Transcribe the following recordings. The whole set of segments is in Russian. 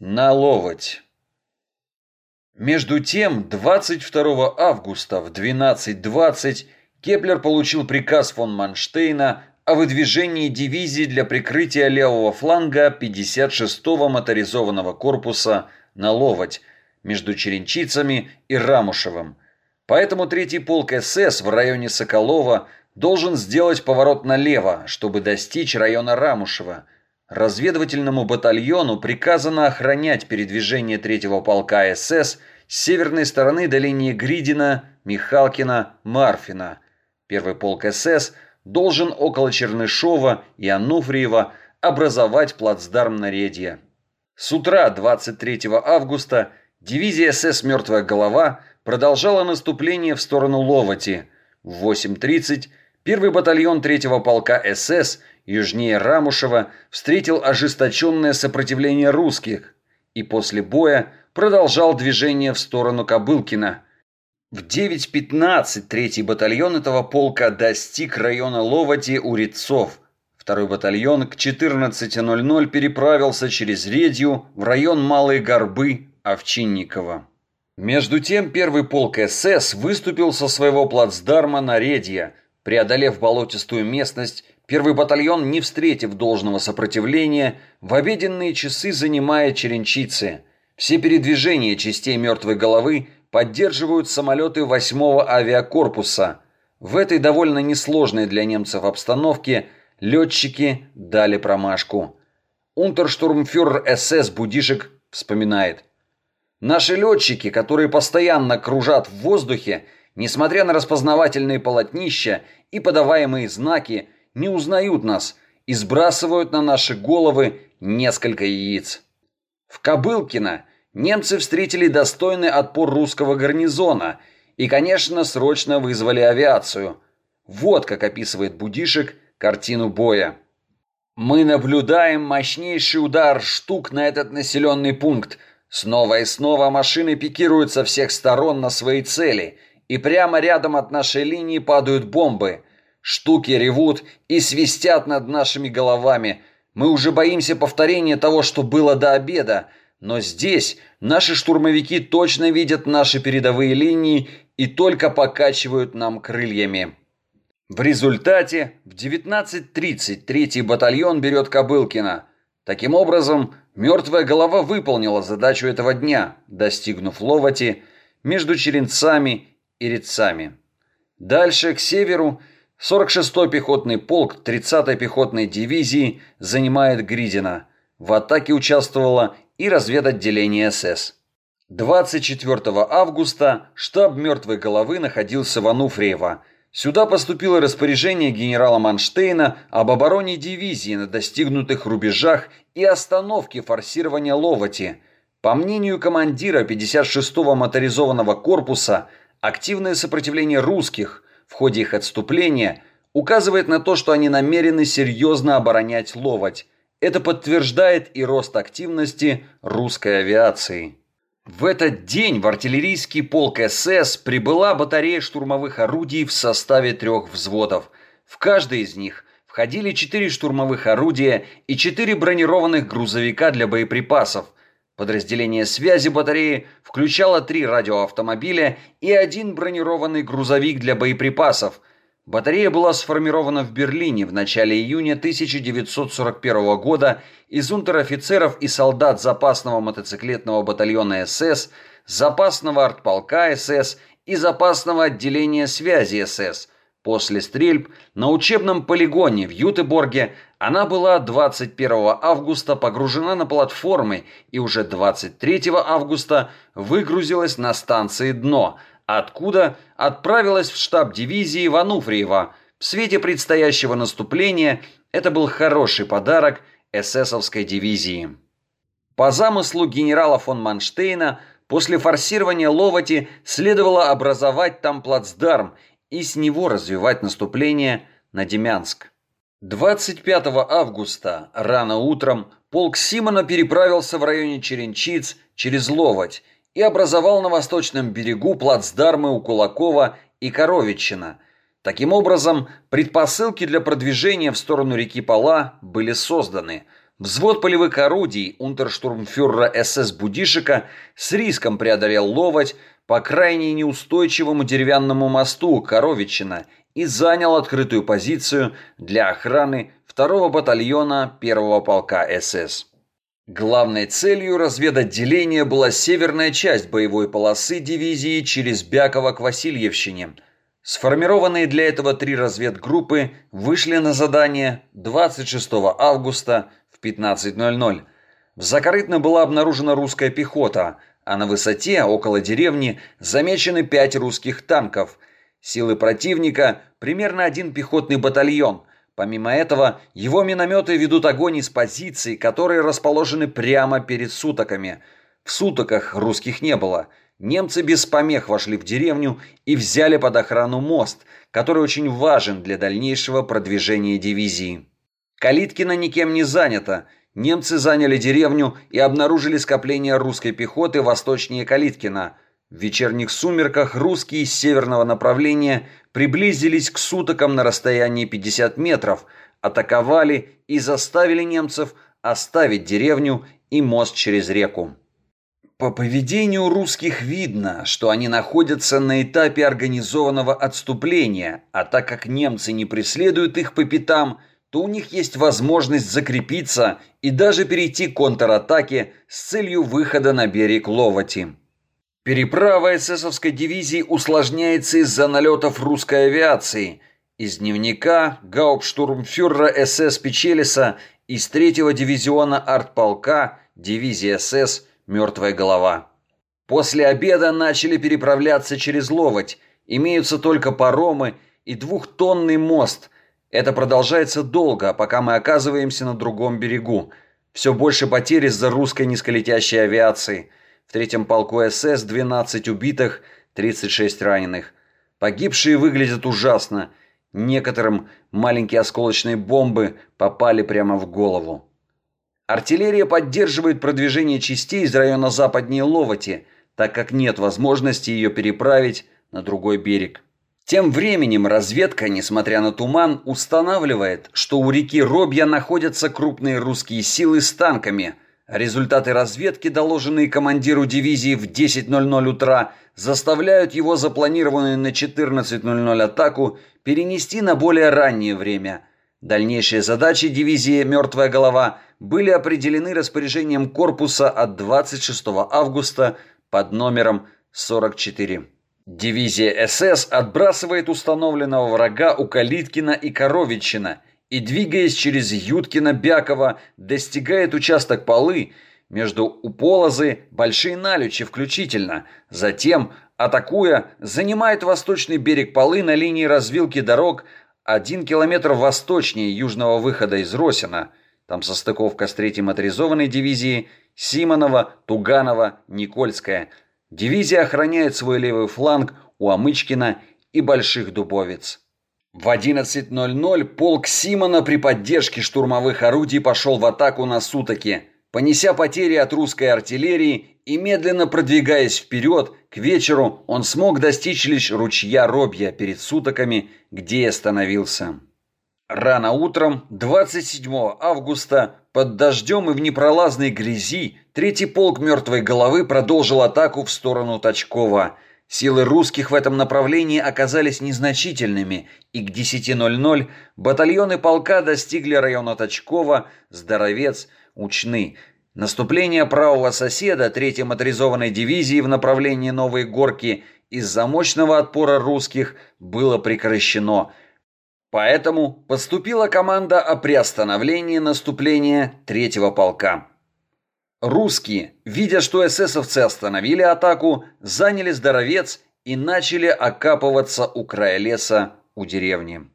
На Ловать. Между тем, 22 августа в 12.20 Кеплер получил приказ фон Манштейна о выдвижении дивизии для прикрытия левого фланга 56-го моторизованного корпуса на Ловать между Черенчицами и Рамушевым. Поэтому третий полк СС в районе Соколова должен сделать поворот налево, чтобы достичь района Рамушева. Разведывательному батальону приказано охранять передвижение третьего полка СС с северной стороны до линии Гридина, Михалкина, Марфина. Первый полк СС – должен около Чернышова и Ануфриева образовать плацдарм Наредья. С утра 23 августа дивизия СС «Мертвая голова» продолжала наступление в сторону Ловати. В 8.30 первый батальон 3-го полка СС южнее Рамушева встретил ожесточенное сопротивление русских и после боя продолжал движение в сторону Кобылкина – в 9.15 третий батальон этого полка достиг района Ловати у Рецов. Второй батальон к 14.00 переправился через Редью в район Малые Горбы Овчинникова. Между тем первый полк СС выступил со своего плацдарма на Редье. Преодолев болотистую местность, первый батальон, не встретив должного сопротивления, в обеденные часы занимает Черенчицы. Все передвижения частей мертвой головы – поддерживают самолеты 8-го авиакорпуса. В этой довольно несложной для немцев обстановке летчики дали промашку. Унтерштурмфюрер СС Будишек вспоминает. Наши летчики, которые постоянно кружат в воздухе, несмотря на распознавательные полотнища и подаваемые знаки, не узнают нас и сбрасывают на наши головы несколько яиц. В Кобылкино немцы встретили достойный отпор русского гарнизона и, конечно, срочно вызвали авиацию. Вот как описывает Будишек картину боя. Мы наблюдаем мощнейший удар штук на этот населенный пункт. Снова и снова машины пикируют со всех сторон на свои цели, и прямо рядом от нашей линии падают бомбы. Штуки ревут и свистят над нашими головами. Мы уже боимся повторения того, что было до обеда, но здесь наши штурмовики точно видят наши передовые линии и только покачивают нам крыльями. В результате в 19.30 третий батальон берет Кобылкино. Таким образом, мертвая голова выполнила задачу этого дня, достигнув Ловати между Черенцами и Рецами. Дальше, к северу, 46-й пехотный полк 30-й пехотной дивизии занимает Гридина. В атаке участвовала и разведотделение СС. 24 августа штаб «Мертвой головы» находился в Ануфриево. Сюда поступило распоряжение генерала Манштейна об обороне дивизии на достигнутых рубежах и остановке форсирования Ловати. По мнению командира 56-го моторизованного корпуса, активное сопротивление русских в ходе их отступления указывает на то, что они намерены серьезно оборонять Ловать – это подтверждает и рост активности русской авиации. В этот день в артиллерийский полк СС прибыла батарея штурмовых орудий в составе трех взводов. В каждый из них входили четыре штурмовых орудия и четыре бронированных грузовика для боеприпасов. Подразделение связи батареи включало три радиоавтомобиля и один бронированный грузовик для боеприпасов – Батарея была сформирована в Берлине в начале июня 1941 года из унтер-офицеров и солдат запасного мотоциклетного батальона СС, запасного артполка СС и запасного отделения связи СС. После стрельб на учебном полигоне в Ютеборге она была 21 августа погружена на платформы и уже 23 августа выгрузилась на станции «Дно», откуда отправилась в штаб дивизии Вануфриева. В свете предстоящего наступления это был хороший подарок эсэсовской дивизии. По замыслу генерала фон Манштейна, после форсирования Ловати следовало образовать там плацдарм и с него развивать наступление на Демянск. 25 августа рано утром полк Симона переправился в районе Черенчиц через Ловать и образовал на восточном берегу плацдармы у Кулакова и Коровичина. Таким образом, предпосылки для продвижения в сторону реки Пала были созданы. Взвод полевых орудий унтерштурмфюрера СС Будишика с риском преодолел ловоть по крайне неустойчивому деревянному мосту Коровичина и занял открытую позицию для охраны 2-го батальона 1-го полка СС. Главной целью разведотделения была северная часть боевой полосы дивизии через Бяково к Васильевщине. Сформированные для этого три разведгруппы вышли на задание 26 августа в 15.00. В Закорытно была обнаружена русская пехота, а на высоте, около деревни, замечены пять русских танков. Силы противника – примерно один пехотный батальон. Помимо этого, его минометы ведут огонь из позиций, которые расположены прямо перед сутоками. В сутоках русских не было. Немцы без помех вошли в деревню и взяли под охрану мост, который очень важен для дальнейшего продвижения дивизии. Калиткина никем не занята. Немцы заняли деревню и обнаружили скопление русской пехоты восточнее Калиткина. В вечерних сумерках русские из северного направления приблизились к сутокам на расстоянии 50 метров, атаковали и заставили немцев оставить деревню и мост через реку. По поведению русских видно, что они находятся на этапе организованного отступления, а так как немцы не преследуют их по пятам – то у них есть возможность закрепиться и даже перейти к контратаке с целью выхода на берег Ловати. Переправа эсэсовской дивизии усложняется из-за налетов русской авиации. Из дневника гауптштурмфюрера СС Печелиса из 3-го дивизиона артполка дивизии СС «Мертвая голова». После обеда начали переправляться через Ловоть. Имеются только паромы и двухтонный мост – это продолжается долго, пока мы оказываемся на другом берегу. Все больше потерь из-за русской низколетящей авиации. В третьем полку СС 12 убитых, 36 раненых. Погибшие выглядят ужасно. Некоторым маленькие осколочные бомбы попали прямо в голову. Артиллерия поддерживает продвижение частей из района западнее Ловоти, так как нет возможности ее переправить на другой берег. Тем временем разведка, несмотря на туман, устанавливает, что у реки Робья находятся крупные русские силы с танками. Результаты разведки, доложенные командиру дивизии в 10.00 утра, заставляют его запланированную на 14.00 атаку перенести на более раннее время. Дальнейшие задачи дивизии «Мертвая голова» были определены распоряжением корпуса от 26 августа под номером 44. Дивизия СС отбрасывает установленного врага у Калиткина и Коровичина и, двигаясь через Юткина-Бякова, достигает участок полы между Уполозы, Большие Налючи включительно. Затем, атакуя, занимает восточный берег полы на линии развилки дорог один километр восточнее южного выхода из Росина. Там состыковка с третьей моторизованной дивизией Симонова, Туганова, Никольская – Дивизия охраняет свой левый фланг у Амычкина и Больших Дубовец. В 11.00 полк Симона при поддержке штурмовых орудий пошел в атаку на Сутоки. Понеся потери от русской артиллерии и медленно продвигаясь вперед, к вечеру он смог достичь лишь ручья Робья перед Сутоками, где и остановился. Рано утром, 27 августа, под дождем и в непролазной грязи, третий полк мертвой головы продолжил атаку в сторону Точкова. Силы русских в этом направлении оказались незначительными, и к 10.00 батальоны полка достигли района Точкова, Здоровец, Учны. Наступление правого соседа третьей моторизованной дивизии в направлении Новой Горки из-за мощного отпора русских было прекращено – Поэтому поступила команда о приостановлении наступления третьего полка. Русские, видя, что эсэсовцы остановили атаку, заняли здоровец и начали окапываться у края леса у деревни.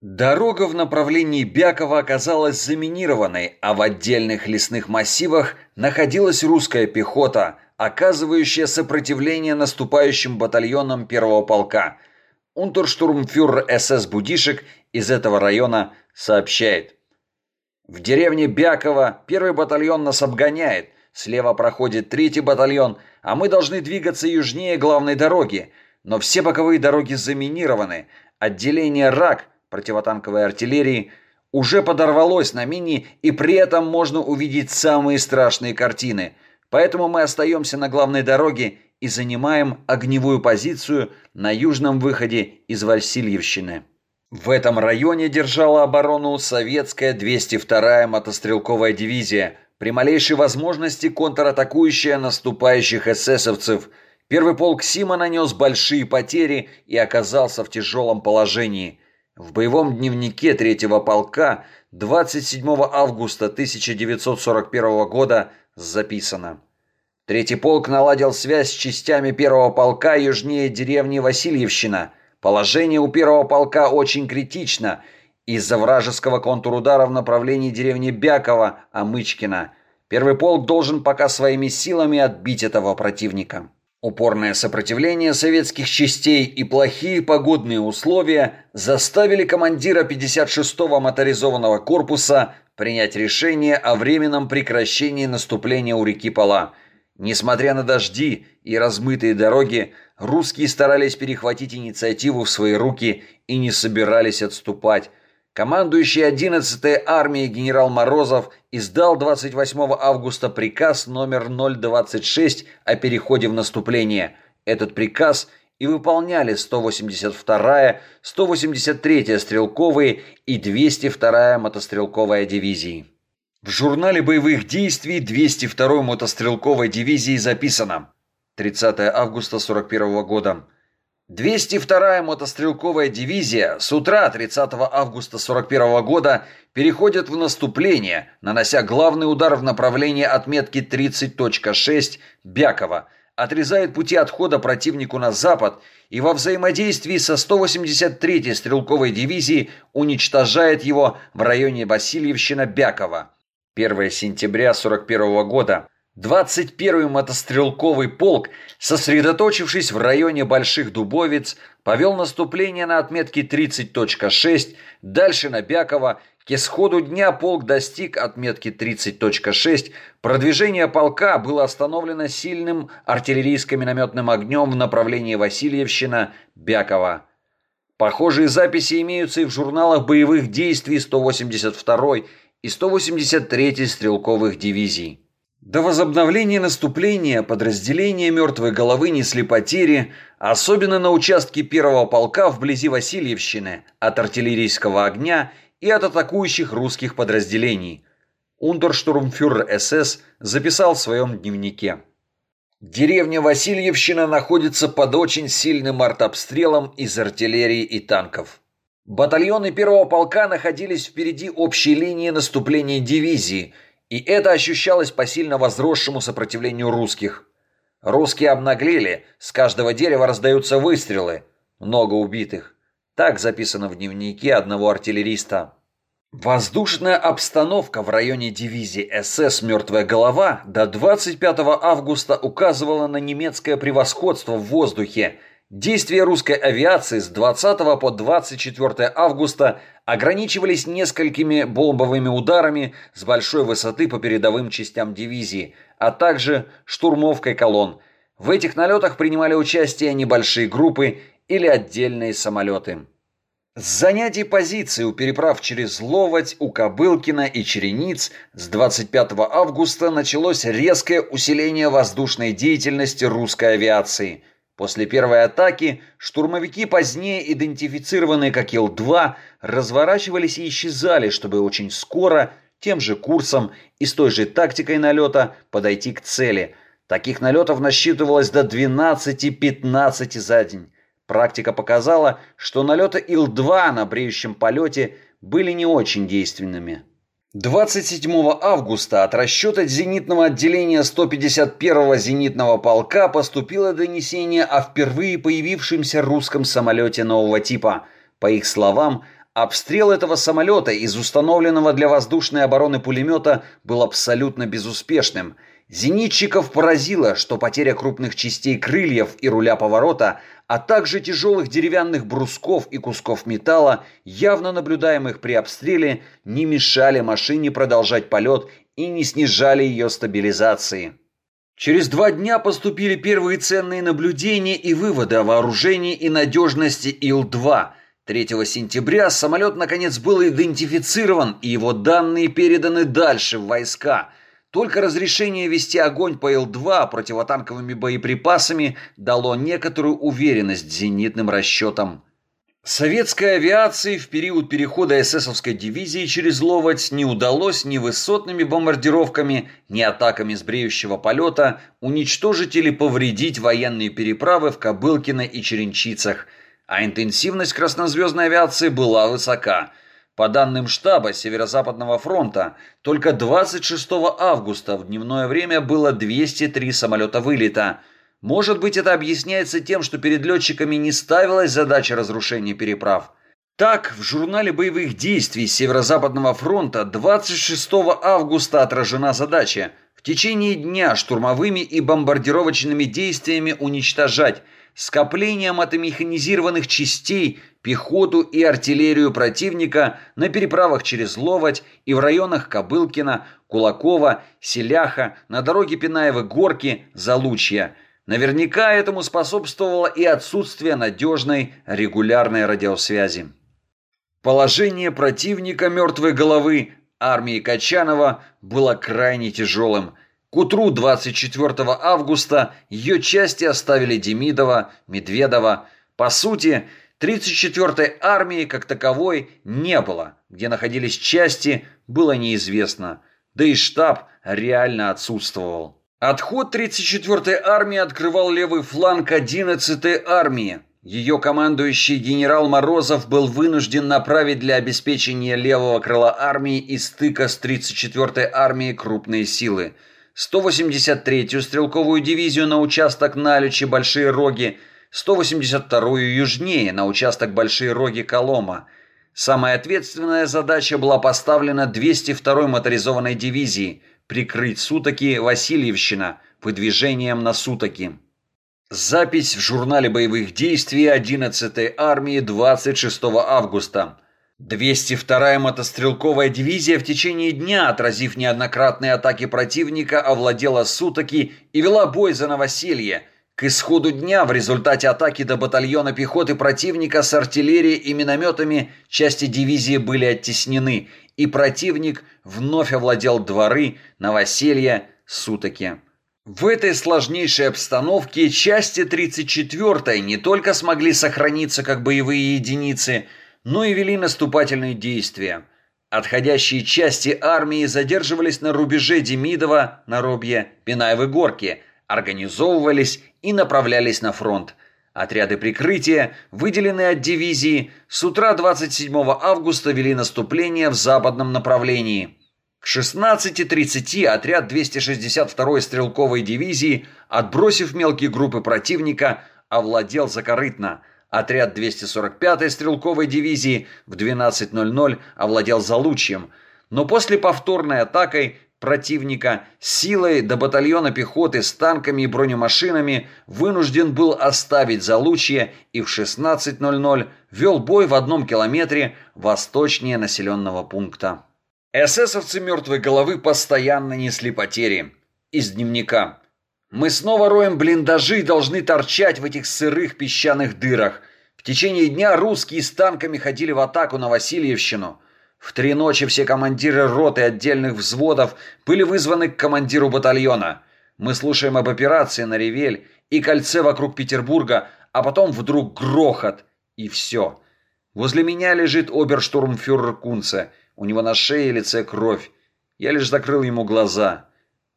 Дорога в направлении Бякова оказалась заминированной, а в отдельных лесных массивах находилась русская пехота, оказывающая сопротивление наступающим батальонам первого полка – Унтерштурмфюрер СС Будишек из этого района сообщает. В деревне Бяково первый батальон нас обгоняет, слева проходит третий батальон, а мы должны двигаться южнее главной дороги. Но все боковые дороги заминированы. Отделение РАК противотанковой артиллерии уже подорвалось на мини, и при этом можно увидеть самые страшные картины. Поэтому мы остаемся на главной дороге и занимаем огневую позицию на южном выходе из Васильевщины. В этом районе держала оборону советская 202-я мотострелковая дивизия, при малейшей возможности контратакующая наступающих эсэсовцев. Первый полк Сима нанес большие потери и оказался в тяжелом положении. В боевом дневнике третьего полка 27 августа 1941 года записано – Третий полк наладил связь с частями первого полка южнее деревни Васильевщина. Положение у первого полка очень критично из-за вражеского контрудара в направлении деревни Бякова, Амычкина. Первый полк должен пока своими силами отбить этого противника. Упорное сопротивление советских частей и плохие погодные условия заставили командира 56-го моторизованного корпуса принять решение о временном прекращении наступления у реки Пала – Несмотря на дожди и размытые дороги, русские старались перехватить инициативу в свои руки и не собирались отступать. Командующий 11-й армией генерал Морозов издал 28 августа приказ номер 026 о переходе в наступление. Этот приказ и выполняли 182-я, 183-я стрелковые и 202-я мотострелковая дивизии. В журнале боевых действий 202-й мотострелковой дивизии записано 30 августа 41 года. 202-я мотострелковая дивизия с утра 30 августа 41 года переходит в наступление, нанося главный удар в направлении отметки 30.6 Бякова, отрезает пути отхода противнику на запад и во взаимодействии со 183-й стрелковой дивизией уничтожает его в районе Васильевщина-Бякова. 1 сентября 41 года 21-й мотострелковый полк, сосредоточившись в районе Больших Дубовиц, повел наступление на отметке 30.6, дальше на Бяково. К исходу дня полк достиг отметки 30.6. Продвижение полка было остановлено сильным артиллерийско-минометным огнем в направлении Васильевщина-Бяково. Похожие записи имеются и в журналах боевых действий 182-й и 183-й стрелковых дивизий. До возобновления наступления подразделения «Мертвой головы» несли потери, особенно на участке первого полка вблизи Васильевщины, от артиллерийского огня и от атакующих русских подразделений. Унтерштурмфюрер СС записал в своем дневнике. Деревня Васильевщина находится под очень сильным артобстрелом из артиллерии и танков. Батальоны первого полка находились впереди общей линии наступления дивизии, и это ощущалось по сильно возросшему сопротивлению русских. Русские обнаглели, с каждого дерева раздаются выстрелы. Много убитых. Так записано в дневнике одного артиллериста. Воздушная обстановка в районе дивизии СС «Мертвая голова» до 25 августа указывала на немецкое превосходство в воздухе – Действия русской авиации с 20 по 24 августа ограничивались несколькими бомбовыми ударами с большой высоты по передовым частям дивизии, а также штурмовкой колонн. В этих налетах принимали участие небольшие группы или отдельные самолеты. С занятий позиций у переправ через Ловоть, у Кобылкина и Черениц с 25 августа началось резкое усиление воздушной деятельности русской авиации – После первой атаки штурмовики, позднее идентифицированные как Ил-2, разворачивались и исчезали, чтобы очень скоро, тем же курсом и с той же тактикой налета подойти к цели. Таких налетов насчитывалось до 12-15 за день. Практика показала, что налеты Ил-2 на бреющем полете были не очень действенными. 27 августа от расчета зенитного отделения 151-го зенитного полка поступило донесение о впервые появившемся русском самолете нового типа. По их словам, обстрел этого самолета из установленного для воздушной обороны пулемета был абсолютно безуспешным – Зенитчиков поразило, что потеря крупных частей крыльев и руля поворота, а также тяжелых деревянных брусков и кусков металла, явно наблюдаемых при обстреле, не мешали машине продолжать полет и не снижали ее стабилизации. Через два дня поступили первые ценные наблюдения и выводы о вооружении и надежности Ил-2. 3 сентября самолет наконец был идентифицирован и его данные переданы дальше в войска. Только разрешение вести огонь по Ил-2 противотанковыми боеприпасами дало некоторую уверенность зенитным расчетам. Советской авиации в период перехода эсэсовской дивизии через Ловоть не удалось ни высотными бомбардировками, ни атаками с бреющего полета уничтожить или повредить военные переправы в Кобылкино и Черенчицах, а интенсивность краснозвездной авиации была высока. По данным штаба Северо-Западного фронта, только 26 августа в дневное время было 203 самолета вылета – может быть, это объясняется тем, что перед летчиками не ставилась задача разрушения переправ. Так, в журнале боевых действий Северо-Западного фронта 26 августа отражена задача в течение дня штурмовыми и бомбардировочными действиями уничтожать скоплением атомеханизированных частей пехоту и артиллерию противника на переправах через Ловоть и в районах Кобылкина, Кулакова, Селяха, на дороге Пинаевы-Горки, Залучья – Наверняка этому способствовало и отсутствие надежной регулярной радиосвязи. Положение противника мертвой головы армии Качанова было крайне тяжелым. К утру 24 августа ее части оставили Демидова, Медведова. По сути, 34-й армии как таковой не было. Где находились части, было неизвестно. Да и штаб реально отсутствовал. Отход 34-й армии открывал левый фланг 11-й армии. Ее командующий генерал Морозов был вынужден направить для обеспечения левого крыла армии и стыка с 34-й армией крупные силы. 183-ю стрелковую дивизию на участок Налючи Большие Роги, 182-ю южнее на участок Большие Роги Колома. Самая ответственная задача была поставлена 202-й моторизованной дивизии – прикрыть сутоки Васильевщина выдвижением на сутоки. Запись в журнале боевых действий 11-й армии 26 августа. 202-я мотострелковая дивизия в течение дня, отразив неоднократные атаки противника, овладела сутоки и вела бой за новоселье. К исходу дня в результате атаки до батальона пехоты противника с артиллерией и минометами части дивизии были оттеснены – и противник вновь овладел дворы, новоселья, сутоки. В этой сложнейшей обстановке части 34-й не только смогли сохраниться как боевые единицы, но и вели наступательные действия. Отходящие части армии задерживались на рубеже Демидова, Наробье, Пинаевы горки, организовывались и направлялись на фронт – Отряды прикрытия, выделенные от дивизии, с утра 27 августа вели наступление в западном направлении. К 16.30 отряд 262-й стрелковой дивизии, отбросив мелкие группы противника, овладел Закорытно. Отряд 245-й стрелковой дивизии в 12.00 овладел Залучьем. Но после повторной атакой противника силой до батальона пехоты с танками и бронемашинами вынужден был оставить Залучье и в 16.00 вел бой в одном километре восточнее населенного пункта. Эсэсовцы мертвой головы постоянно несли потери. Из дневника. «Мы снова роем блиндажи и должны торчать в этих сырых песчаных дырах. В течение дня русские с танками ходили в атаку на Васильевщину». В три ночи все командиры рот и отдельных взводов были вызваны к командиру батальона. Мы слушаем об операции на Ревель и кольце вокруг Петербурга, а потом вдруг грохот, и все. Возле меня лежит оберштурмфюрер Кунце. У него на шее и лице кровь. Я лишь закрыл ему глаза.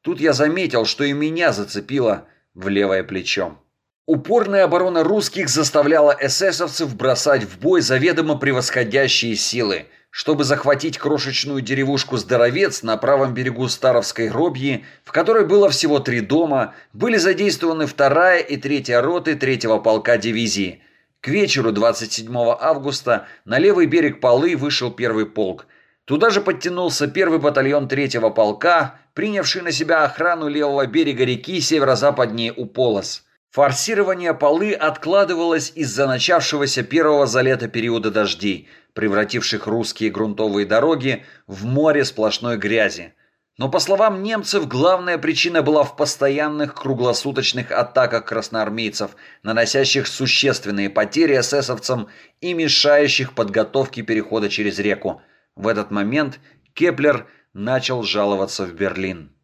Тут я заметил, что и меня зацепило в левое плечо. Упорная оборона русских заставляла эсэсовцев бросать в бой заведомо превосходящие силы – чтобы захватить крошечную деревушку Здоровец на правом берегу Старовской Робьи, в которой было всего три дома, были задействованы вторая и третья роты третьего полка дивизии. К вечеру 27 августа на левый берег Полы вышел первый полк. Туда же подтянулся первый батальон третьего полка, принявший на себя охрану левого берега реки северо-западнее Уполос. Форсирование Полы откладывалось из-за начавшегося первого за лето периода дождей – превративших русские грунтовые дороги в море сплошной грязи. Но, по словам немцев, главная причина была в постоянных круглосуточных атаках красноармейцев, наносящих существенные потери эсэсовцам и мешающих подготовке перехода через реку. В этот момент Кеплер начал жаловаться в Берлин.